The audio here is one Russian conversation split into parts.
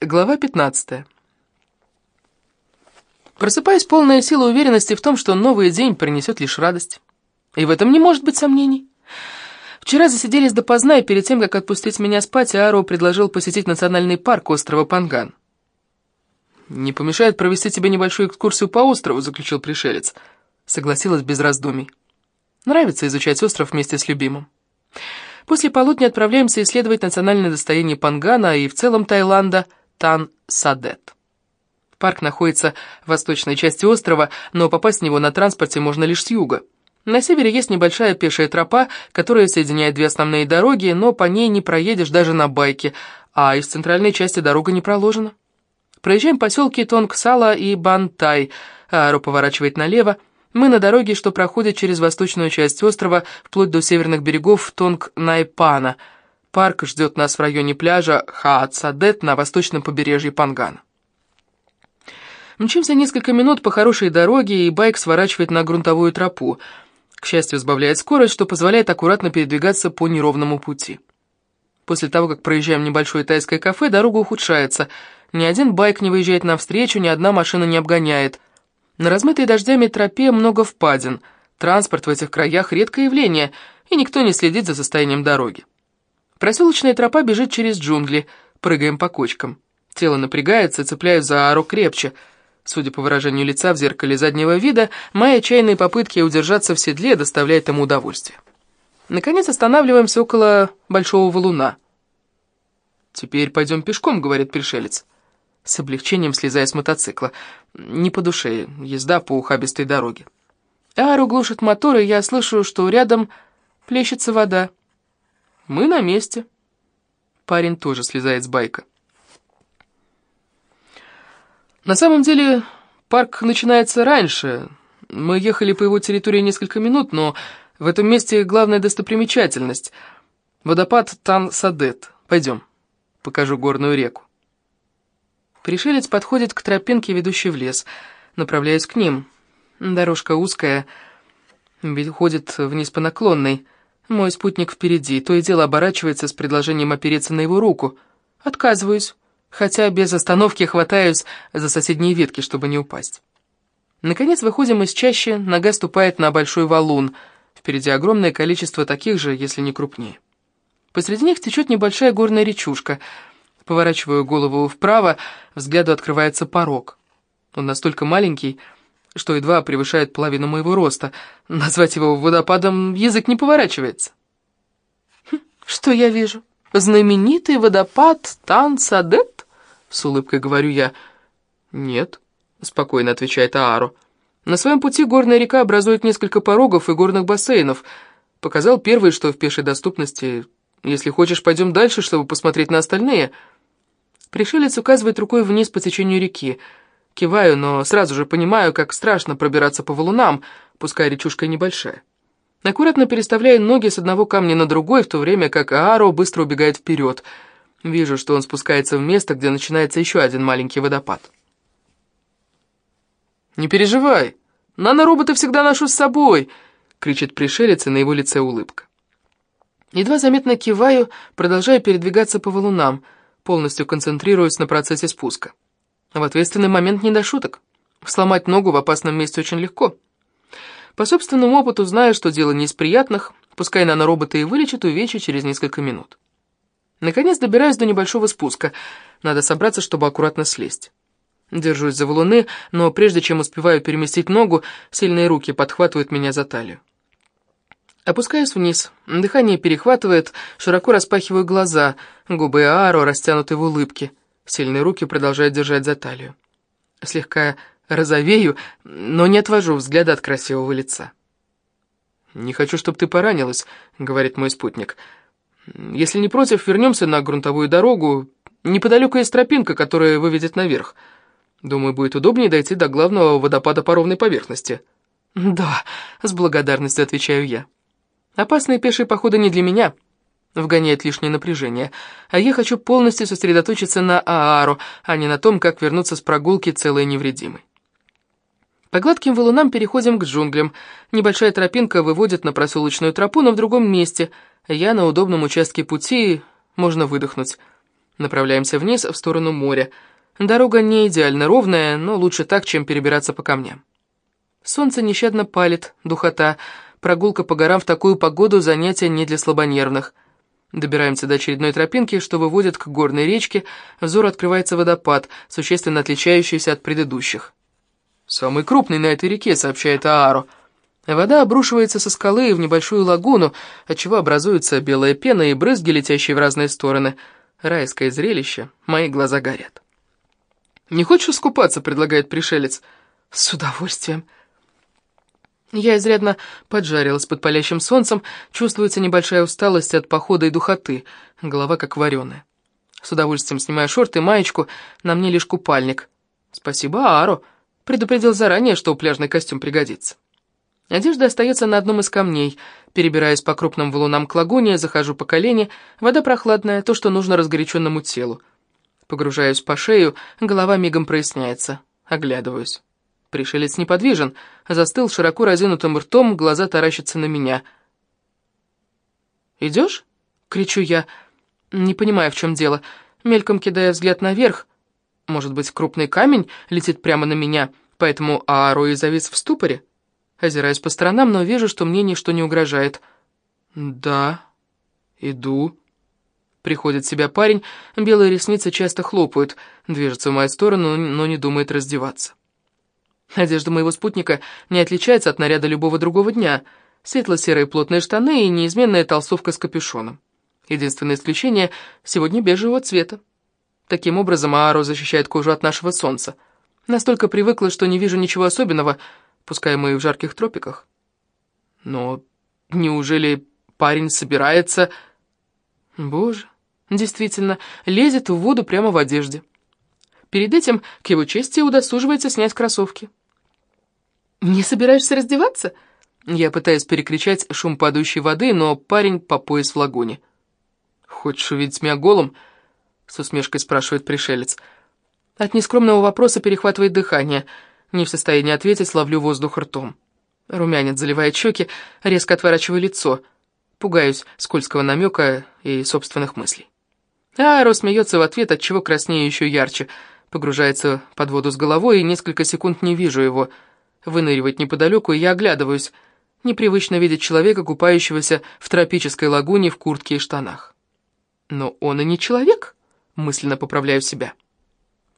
Глава 15. Просыпаюсь полная сила уверенности в том, что новый день принесет лишь радость. И в этом не может быть сомнений. Вчера засиделись допоздна, и перед тем, как отпустить меня спать, Аро предложил посетить национальный парк острова Панган. «Не помешает провести тебе небольшую экскурсию по острову», — заключил пришелец. Согласилась без раздумий. Нравится изучать остров вместе с любимым. После полудня отправляемся исследовать национальное достояние Пангана и в целом Таиланда — Тан-Садет. Парк находится в восточной части острова, но попасть в него на транспорте можно лишь с юга. На севере есть небольшая пешая тропа, которая соединяет две основные дороги, но по ней не проедешь даже на байке, а из центральной части дорога не проложена. Проезжаем поселки Тонгсала и Бантай, Ару поворачивает налево. Мы на дороге, что проходит через восточную часть острова, вплоть до северных берегов Тонг-Найпана – Парк ждет нас в районе пляжа Хаат-Садет на восточном побережье Пангана. Мчимся несколько минут по хорошей дороге, и байк сворачивает на грунтовую тропу. К счастью, сбавляет скорость, что позволяет аккуратно передвигаться по неровному пути. После того, как проезжаем небольшое тайское кафе, дорога ухудшается. Ни один байк не выезжает навстречу, ни одна машина не обгоняет. На размытой дождями тропе много впадин. Транспорт в этих краях — редкое явление, и никто не следит за состоянием дороги. Проселочная тропа бежит через джунгли, прыгаем по кочкам. Тело напрягается, цепляю за ару крепче. Судя по выражению лица в зеркале заднего вида, мои отчаянные попытки удержаться в седле доставляют ему удовольствие. Наконец останавливаемся около большого валуна. «Теперь пойдем пешком», — говорит пришелец. С облегчением слезая с мотоцикла. Не по душе, езда по ухабистой дороге. Ару глушит мотор, и я слышу, что рядом плещется вода. Мы на месте. Парень тоже слезает с байка. На самом деле, парк начинается раньше. Мы ехали по его территории несколько минут, но в этом месте главная достопримечательность. Водопад Тан-Садет. Пойдем, покажу горную реку. Пришелец подходит к тропинке, ведущей в лес. Направляюсь к ним. Дорожка узкая, ведь ходит вниз по наклонной. Мой спутник впереди, то и дело оборачивается с предложением опереться на его руку. Отказываюсь, хотя без остановки хватаюсь за соседние ветки, чтобы не упасть. Наконец выходим из чащи, нога ступает на большой валун. Впереди огромное количество таких же, если не крупнее. Посреди них течет небольшая горная речушка. Поворачиваю голову вправо, взгляду открывается порог. Он настолько маленький, что едва превышает половину моего роста. Назвать его водопадом язык не поворачивается. Хм, что я вижу? Знаменитый водопад Тан-Садет? С улыбкой говорю я. Нет, спокойно отвечает Аару. На своем пути горная река образует несколько порогов и горных бассейнов. Показал первый, что в пешей доступности. Если хочешь, пойдем дальше, чтобы посмотреть на остальные. Пришелец указывает рукой вниз по течению реки. Киваю, но сразу же понимаю, как страшно пробираться по валунам, пускай речушка и небольшая. Аккуратно переставляю ноги с одного камня на другой, в то время как Ааро быстро убегает вперед. Вижу, что он спускается в место, где начинается еще один маленький водопад. «Не переживай, нанороботы всегда ношу с собой!» — кричит пришелец, и на его лице улыбка. Едва заметно киваю, продолжая передвигаться по валунам, полностью концентрируясь на процессе спуска. В ответственный момент не до шуток. Сломать ногу в опасном месте очень легко. По собственному опыту знаю, что дело не из приятных, пускай нанороботы и вылечат увечья через несколько минут. Наконец добираюсь до небольшого спуска. Надо собраться, чтобы аккуратно слезть. Держусь за валуны, но прежде чем успеваю переместить ногу, сильные руки подхватывают меня за талию. Опускаюсь вниз, дыхание перехватывает, широко распахиваю глаза, губы Ааро растянуты в улыбке. Сильные руки продолжают держать за талию. Слегка розовею, но не отвожу взгляда от красивого лица. «Не хочу, чтобы ты поранилась», — говорит мой спутник. «Если не против, вернемся на грунтовую дорогу. Неподалеку есть тропинка, которая выведет наверх. Думаю, будет удобнее дойти до главного водопада по ровной поверхности». «Да», — с благодарностью отвечаю я. «Опасные пешие походы не для меня» вгоняет лишнее напряжение. А я хочу полностью сосредоточиться на Аару, а не на том, как вернуться с прогулки целой невредимой. По гладким валунам переходим к джунглям. Небольшая тропинка выводит на проселочную тропу, но в другом месте. Я на удобном участке пути, можно выдохнуть. Направляемся вниз, в сторону моря. Дорога не идеально ровная, но лучше так, чем перебираться по камням. Солнце нещадно палит, духота. Прогулка по горам в такую погоду – занятие не для слабонервных. Добираемся до очередной тропинки, что выводит к горной речке. Взор открывается водопад, существенно отличающийся от предыдущих. «Самый крупный на этой реке», — сообщает Ааро. Вода обрушивается со скалы в небольшую лагуну, отчего образуется белая пена и брызги, летящие в разные стороны. Райское зрелище, мои глаза горят. «Не хочешь искупаться?» — предлагает пришелец. «С удовольствием». Я изрядно поджарилась под палящим солнцем, чувствуется небольшая усталость от похода и духоты, голова как вареная. С удовольствием снимаю шорты и маечку, на мне лишь купальник. Спасибо Аро, предупредил заранее, что пляжный костюм пригодится. Одежда остается на одном из камней. Перебираясь по крупным валунам к лагуне, захожу по колени. Вода прохладная, то, что нужно разгоряченному телу. Погружаюсь по шею, голова мигом проясняется. Оглядываюсь. Пришелец неподвижен, застыл широко разинутым ртом, глаза таращатся на меня. «Идешь?» — кричу я, не понимая, в чем дело, мельком кидая взгляд наверх. Может быть, крупный камень летит прямо на меня, поэтому Ааро и завис в ступоре? Озираюсь по сторонам, но вижу, что мне ничто не угрожает. «Да, иду». Приходит в себя парень, белые ресницы часто хлопают, движется в мою сторону, но не думает раздеваться. Одежда моего спутника не отличается от наряда любого другого дня. Светло-серые плотные штаны и неизменная толстовка с капюшоном. Единственное исключение — сегодня бежевого цвета. Таким образом, Ааро защищает кожу от нашего солнца. Настолько привыкла, что не вижу ничего особенного, пускай мы и в жарких тропиках. Но неужели парень собирается... Боже, действительно, лезет в воду прямо в одежде. Перед этим, к его чести, удосуживается снять кроссовки. «Не собираешься раздеваться?» Я пытаюсь перекричать шум падающей воды, но парень по пояс в лагуне. «Хочешь увидеть меня голым?» — с усмешкой спрашивает пришелец. От нескромного вопроса перехватывает дыхание. Не в состоянии ответить, ловлю воздух ртом. Румянец заливает щеки, резко отворачиваю лицо. Пугаюсь скользкого намека и собственных мыслей. Аэро смеется в ответ, отчего краснее еще ярче. Погружается под воду с головой, и несколько секунд не вижу его — выныривать неподалеку, и я оглядываюсь. Непривычно видеть человека, купающегося в тропической лагуне в куртке и штанах. Но он и не человек, мысленно поправляю себя.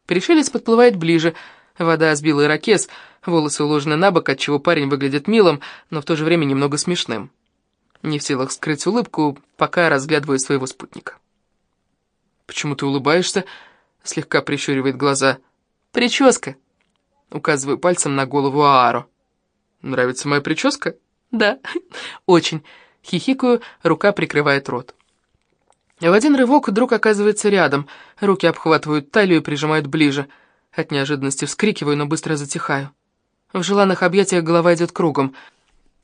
Пришелец подплывает ближе, вода сбила ирокез, волосы уложены на бок, отчего парень выглядит милым, но в то же время немного смешным. Не в силах скрыть улыбку, пока разглядываю своего спутника. «Почему ты улыбаешься?» — слегка прищуривает глаза. «Прическа!» Указываю пальцем на голову Ааро. «Нравится моя прическа?» «Да, очень». Хихикаю, рука прикрывает рот. В один рывок друг оказывается рядом. Руки обхватывают талию и прижимают ближе. От неожиданности вскрикиваю, но быстро затихаю. В желанных объятиях голова идет кругом.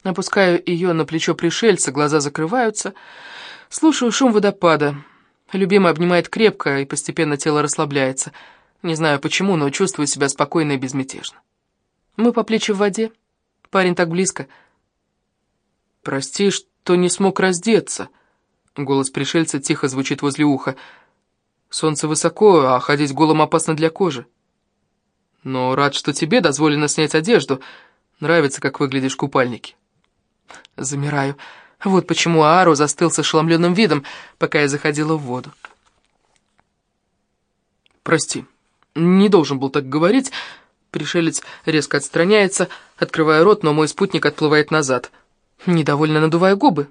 Опускаю ее на плечо пришельца, глаза закрываются. Слушаю шум водопада. Любимый обнимает крепко, и постепенно тело расслабляется — не знаю почему, но чувствую себя спокойно и безмятежно. Мы по плечи в воде. Парень так близко. «Прости, что не смог раздеться», — голос пришельца тихо звучит возле уха. «Солнце высоко, а ходить голым опасно для кожи. Но рад, что тебе дозволено снять одежду. Нравится, как выглядишь в купальнике». Замираю. Вот почему Аару застыл с ошеломленным видом, пока я заходила в воду. «Прости», не должен был так говорить. Пришелец резко отстраняется, открывая рот, но мой спутник отплывает назад. Недовольно надувая губы.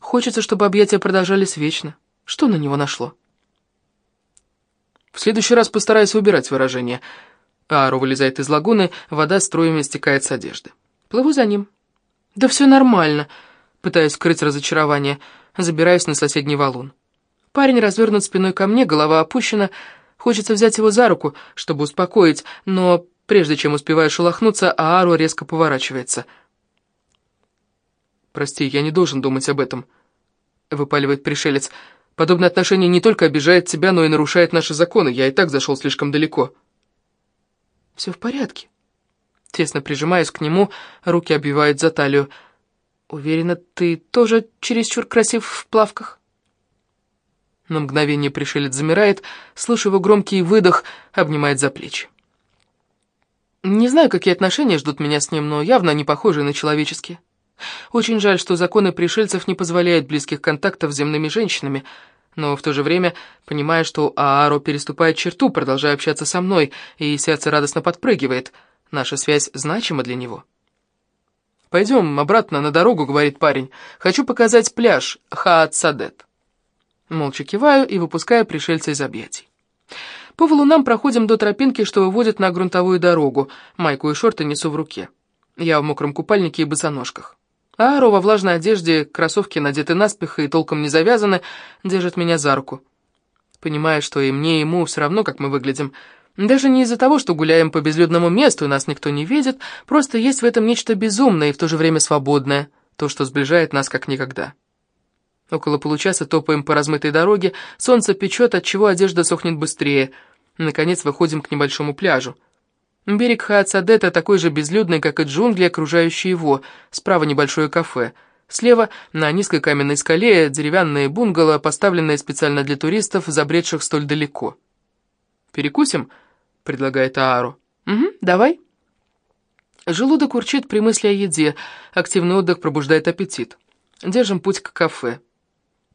Хочется, чтобы объятия продолжались вечно. Что на него нашло? В следующий раз постараюсь выбирать выражение. Ару вылезает из лагуны, вода струями стекает с одежды. Плыву за ним. Да все нормально. Пытаюсь скрыть разочарование. Забираюсь на соседний валун. Парень развернут спиной ко мне, голова опущена, Хочется взять его за руку, чтобы успокоить, но прежде чем успеваю шелохнуться, Аару резко поворачивается. «Прости, я не должен думать об этом», — выпаливает пришелец. «Подобное отношение не только обижает тебя, но и нарушает наши законы. Я и так зашел слишком далеко». «Все в порядке». Тесно прижимаясь к нему, руки обвивают за талию. «Уверена, ты тоже чересчур красив в плавках?» На мгновение пришелец замирает, слыша его громкий выдох, обнимает за плечи. Не знаю, какие отношения ждут меня с ним, но явно не похожие на человеческие. Очень жаль, что законы пришельцев не позволяют близких контактов с земными женщинами, но в то же время понимаю, что Ааро переступает черту, продолжая общаться со мной, и сердце радостно подпрыгивает. Наша связь значима для него. «Пойдем обратно на дорогу», — говорит парень. «Хочу показать пляж Хаат-Садет». Молча киваю и выпускаю пришельца из объятий. По валунам проходим до тропинки, что выводит на грунтовую дорогу. Майку и шорты несу в руке. Я в мокром купальнике и босоножках. Аро во влажной одежде, кроссовки надеты наспех и толком не завязаны, держит меня за руку. Понимая, что и мне, и ему все равно, как мы выглядим. Даже не из-за того, что гуляем по безлюдному месту и нас никто не видит, просто есть в этом нечто безумное и в то же время свободное, то, что сближает нас как никогда. Около получаса топаем по размытой дороге, солнце печет, отчего одежда сохнет быстрее. Наконец выходим к небольшому пляжу. Берег Хаацадета такой же безлюдный, как и джунгли, окружающие его. Справа небольшое кафе. Слева, на низкой каменной скале, деревянные бунгало, поставленные специально для туристов, забредших столь далеко. «Перекусим?» — предлагает Аару. «Угу, давай». Желудок урчит при мысли о еде, активный отдых пробуждает аппетит. Держим путь к кафе.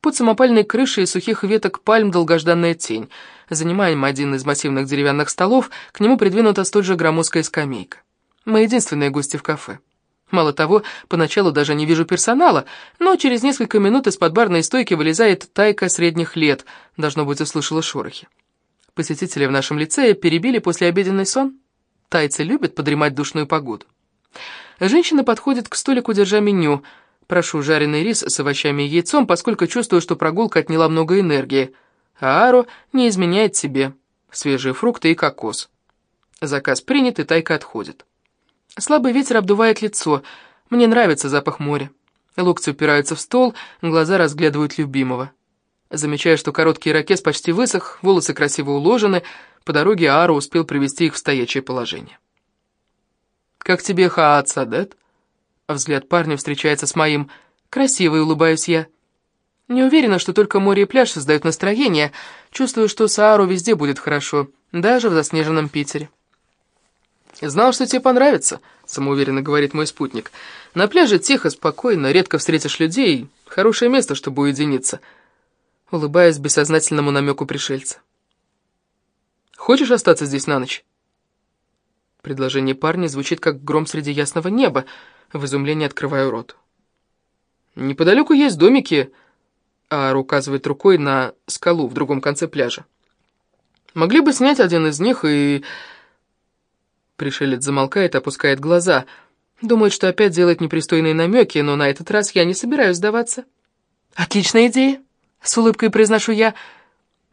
Под самопальной крышей сухих веток пальм долгожданная тень. Занимаем один из массивных деревянных столов, к нему придвинута столь же громоздкая скамейка. Мы единственные гости в кафе. Мало того, поначалу даже не вижу персонала, но через несколько минут из-под барной стойки вылезает тайка средних лет, должно быть, услышала шорохи. Посетители в нашем лицее перебили послеобеденный сон. Тайцы любят подремать душную погоду. Женщина подходит к столику, держа меню — Прошу жареный рис с овощами и яйцом, поскольку чувствую, что прогулка отняла много энергии. А Аро не изменяет себе. Свежие фрукты и кокос. Заказ принят, и Тайка отходит. Слабый ветер обдувает лицо. Мне нравится запах моря. Локти упираются в стол, глаза разглядывают любимого. Замечаю, что короткий ракес почти высох, волосы красиво уложены. По дороге Ааро успел привести их в стоячее положение. «Как тебе Хаат Садет?» Взгляд парня встречается с моим. Красивый, улыбаюсь я. Не уверена, что только море и пляж создают настроение. Чувствую, что Саару везде будет хорошо, даже в заснеженном Питере. «Знал, что тебе понравится», — самоуверенно говорит мой спутник. «На пляже тихо, спокойно, редко встретишь людей. Хорошее место, чтобы уединиться». Улыбаясь бессознательному намеку пришельца. «Хочешь остаться здесь на ночь?» Предложение парня звучит, как гром среди ясного неба — в изумлении открываю рот. «Неподалеку есть домики», — Ар указывает рукой на скалу в другом конце пляжа. «Могли бы снять один из них и...» Пришелец замолкает, опускает глаза. Думает, что опять делает непристойные намеки, но на этот раз я не собираюсь сдаваться. «Отличная идея!» — с улыбкой произношу я.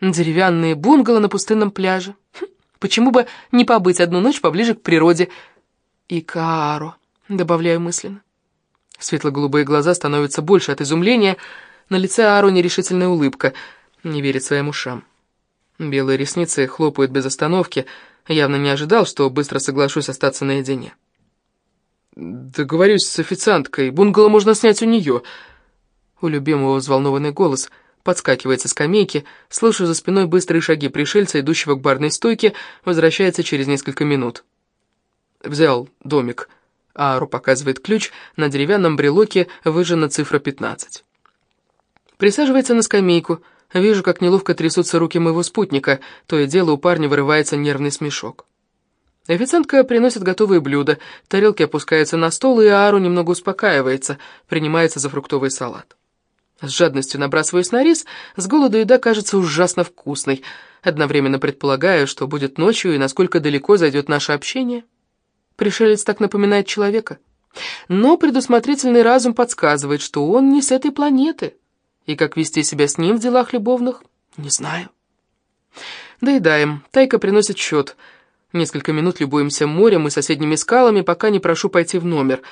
«Деревянные бунгало на пустынном пляже. Хм, почему бы не побыть одну ночь поближе к природе?» «И Каро...» Добавляю мысленно. Светло-голубые глаза становятся больше от изумления. На лице Ару нерешительная улыбка. Не верит своим ушам. Белые ресницы хлопают без остановки. Явно не ожидал, что быстро соглашусь остаться наедине. «Договорюсь с официанткой. Бунгало можно снять у нее». У любимого взволнованный голос подскакивает со скамейки, слышу за спиной быстрые шаги пришельца, идущего к барной стойке, возвращается через несколько минут. «Взял домик», Ару показывает ключ, на деревянном брелоке выжжена цифра 15. Присаживается на скамейку. Вижу, как неловко трясутся руки моего спутника, то и дело у парня вырывается нервный смешок. Официантка приносит готовые блюда, тарелки опускаются на стол, и Ару немного успокаивается, принимается за фруктовый салат. С жадностью набрасываюсь на рис, с голоду еда кажется ужасно вкусной, одновременно предполагаю, что будет ночью и насколько далеко зайдет наше общение. Пришелец так напоминает человека. Но предусмотрительный разум подсказывает, что он не с этой планеты. И как вести себя с ним в делах любовных, не знаю. Доедаем. Тайка приносит счет. Несколько минут любуемся морем и соседними скалами, пока не прошу пойти в номер.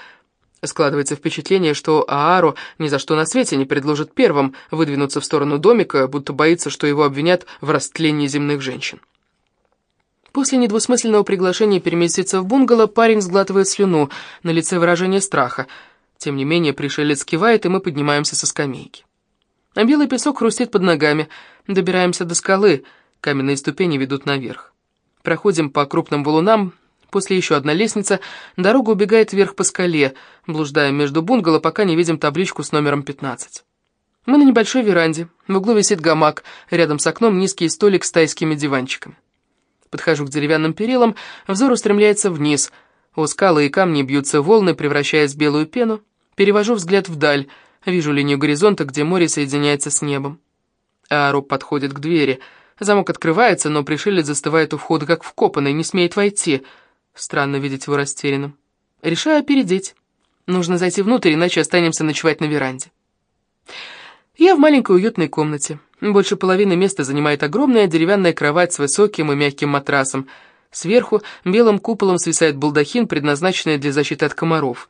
Складывается впечатление, что Ааро ни за что на свете не предложит первым выдвинуться в сторону домика, будто боится, что его обвинят в растлении земных женщин. После недвусмысленного приглашения переместиться в бунгало парень сглатывает слюну, на лице выражение страха. Тем не менее, пришелец кивает, и мы поднимаемся со скамейки. А белый песок хрустит под ногами. Добираемся до скалы, каменные ступени ведут наверх. Проходим по крупным валунам, после еще одна лестница, дорога убегает вверх по скале, блуждая между бунгало, пока не видим табличку с номером 15. Мы на небольшой веранде, в углу висит гамак, рядом с окном низкий столик с тайскими диванчиками. Подхожу к деревянным перилам, взор устремляется вниз. У скалы и камни бьются волны, превращаясь в белую пену. Перевожу взгляд вдаль, вижу линию горизонта, где море соединяется с небом. Аро подходит к двери. Замок открывается, но пришелец застывает у входа, как вкопанный, не смеет войти. Странно видеть его растерянным. Решаю опередить. Нужно зайти внутрь, иначе останемся ночевать на веранде. Я в маленькой уютной комнате. Больше половины места занимает огромная деревянная кровать с высоким и мягким матрасом. Сверху белым куполом свисает балдахин, предназначенный для защиты от комаров.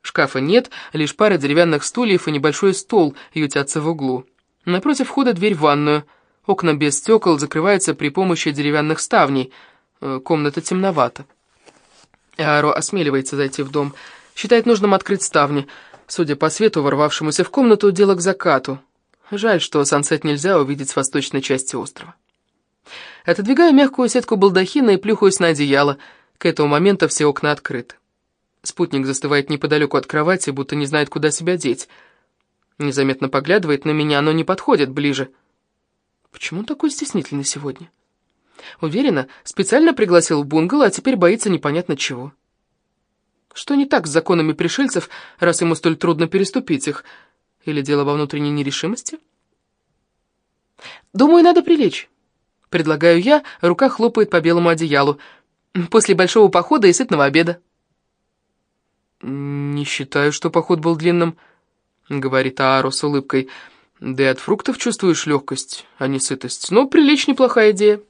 Шкафа нет, лишь пара деревянных стульев и небольшой стол ютятся в углу. Напротив входа дверь в ванную. Окна без стекол закрываются при помощи деревянных ставней. Э, комната темновата. Аро осмеливается зайти в дом. Считает нужным открыть ставни. Судя по свету, ворвавшемуся в комнату, дело к закату. Жаль, что сансет нельзя увидеть с восточной части острова. Отодвигаю мягкую сетку балдахина и плюхаюсь на одеяло. К этому моменту все окна открыты. Спутник застывает неподалеку от кровати, будто не знает, куда себя деть. Незаметно поглядывает на меня, но не подходит ближе. Почему он такой стеснительный сегодня? Уверена, специально пригласил в бунгало, а теперь боится непонятно чего. Что не так с законами пришельцев, раз ему столь трудно переступить их? Или дело во внутренней нерешимости? «Думаю, надо прилечь», — предлагаю я, рука хлопает по белому одеялу. «После большого похода и сытного обеда». «Не считаю, что поход был длинным», — говорит Ааро с улыбкой. «Да и от фруктов чувствуешь легкость, а не сытость. Но прилечь неплохая идея».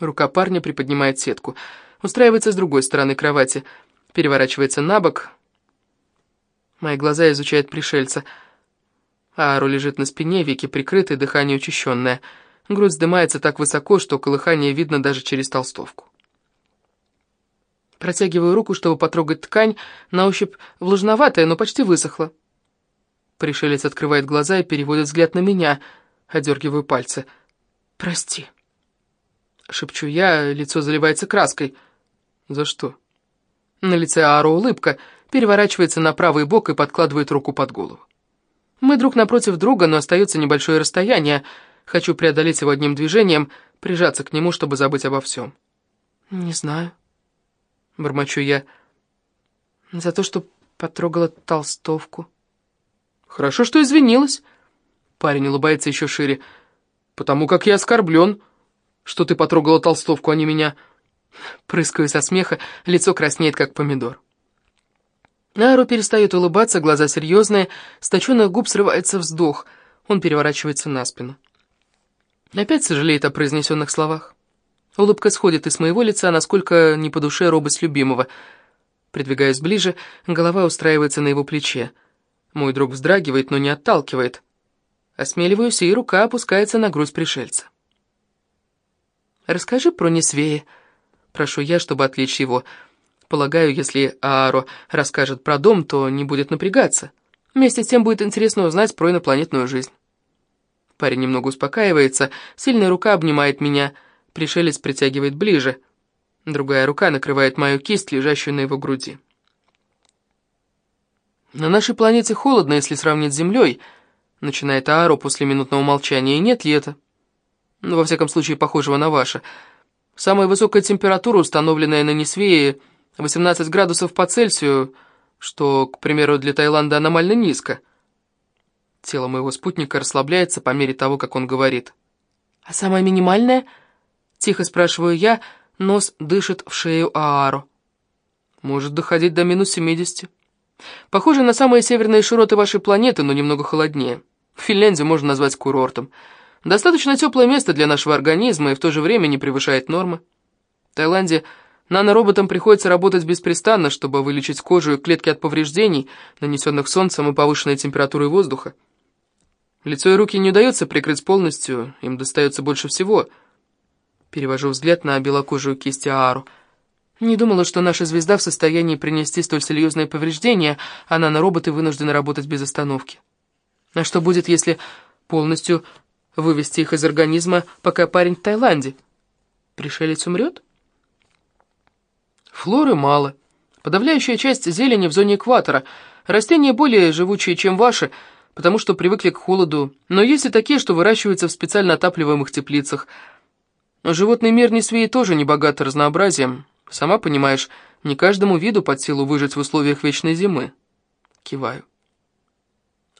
Рука парня приподнимает сетку. Устраивается с другой стороны кровати — переворачивается на бок. Мои глаза изучают пришельца. Ару лежит на спине, веки прикрыты, дыхание учащенное. Грудь вздымается так высоко, что колыхание видно даже через толстовку. Протягиваю руку, чтобы потрогать ткань, на ощупь влажноватая, но почти высохла. Пришелец открывает глаза и переводит взгляд на меня, одергиваю пальцы. «Прости». Шепчу я, лицо заливается краской. «За что?» На лице Аару улыбка, переворачивается на правый бок и подкладывает руку под голову. Мы друг напротив друга, но остается небольшое расстояние. Хочу преодолеть его одним движением, прижаться к нему, чтобы забыть обо всем. «Не знаю», — бормочу я, — «за то, что потрогала толстовку». «Хорошо, что извинилась». Парень улыбается еще шире. «Потому как я оскорблен, что ты потрогала толстовку, а не меня». Прыскаю со смеха, лицо краснеет, как помидор. Ару перестает улыбаться, глаза серьезные, с точенных губ срывается вздох. Он переворачивается на спину. Опять сожалеет о произнесенных словах. Улыбка сходит из моего лица, насколько не по душе робость любимого. Придвигаясь ближе, голова устраивается на его плече. Мой друг вздрагивает, но не отталкивает. Осмеливаюсь, и рука опускается на грудь пришельца. «Расскажи про Несвея», прошу я, чтобы отвлечь его. Полагаю, если Ааро расскажет про дом, то не будет напрягаться. Вместе с тем будет интересно узнать про инопланетную жизнь. Парень немного успокаивается, сильная рука обнимает меня, пришелец притягивает ближе. Другая рука накрывает мою кисть, лежащую на его груди. «На нашей планете холодно, если сравнить с Землей», — начинает Ааро после минутного молчания, — «и нет лета. Ну, во всяком случае, похожего на ваше». Самая высокая температура, установленная на Несвее, 18 градусов по Цельсию, что, к примеру, для Таиланда аномально низко. Тело моего спутника расслабляется по мере того, как он говорит. «А самая минимальная?» — тихо спрашиваю я, нос дышит в шею Аару. «Может доходить до минус 70. Похоже на самые северные широты вашей планеты, но немного холоднее. Финляндию можно назвать курортом». Достаточно теплое место для нашего организма и в то же время не превышает нормы. В Таиланде нанороботам приходится работать беспрестанно, чтобы вылечить кожу и клетки от повреждений, нанесенных солнцем и повышенной температурой воздуха. Лицо и руки не удается прикрыть полностью, им достается больше всего. Перевожу взгляд на белокожую кисть Аару. Не думала, что наша звезда в состоянии принести столь серьезные повреждения, а нанороботы вынуждены работать без остановки. А что будет, если полностью вывести их из организма, пока парень в Таиланде. Пришелец умрет? Флоры мало. Подавляющая часть зелени в зоне экватора. Растения более живучие, чем ваши, потому что привыкли к холоду, но есть и такие, что выращиваются в специально отапливаемых теплицах. Животный мир Несвеи тоже не богат разнообразием. Сама понимаешь, не каждому виду под силу выжить в условиях вечной зимы. Киваю.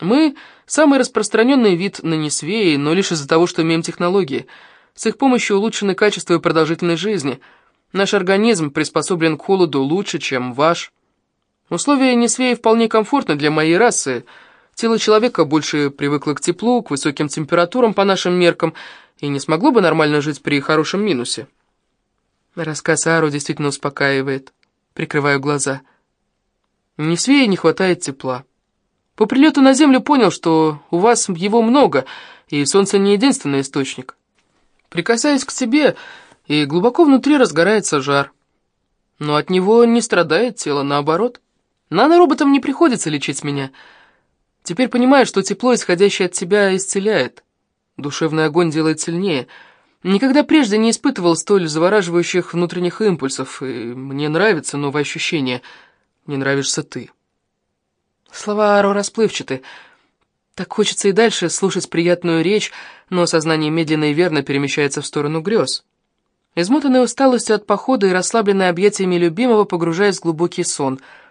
Мы самый распространенный вид на Несвеи, но лишь из-за того, что имеем технологии. С их помощью улучшены качество и продолжительность жизни. Наш организм приспособлен к холоду лучше, чем ваш. Условия Несвеи вполне комфортны для моей расы. Тело человека больше привыкло к теплу, к высоким температурам по нашим меркам, и не смогло бы нормально жить при хорошем минусе. Рассказ Ару действительно успокаивает. Прикрываю глаза. Несвее не хватает тепла. По прилету на Землю понял, что у вас его много, и Солнце не единственный источник. Прикасаюсь к себе, и глубоко внутри разгорается жар. Но от него не страдает тело, наоборот. Нанороботам не приходится лечить меня. Теперь понимаю, что тепло, исходящее от тебя, исцеляет. Душевный огонь делает сильнее — Никогда прежде не испытывал столь завораживающих внутренних импульсов, и мне нравится новое ощущение. Мне нравишься ты. Слова Аро расплывчаты. Так хочется и дальше слушать приятную речь, но сознание медленно и верно перемещается в сторону грез. Измотанной усталостью от похода и расслабленной объятиями любимого погружаясь в глубокий сон —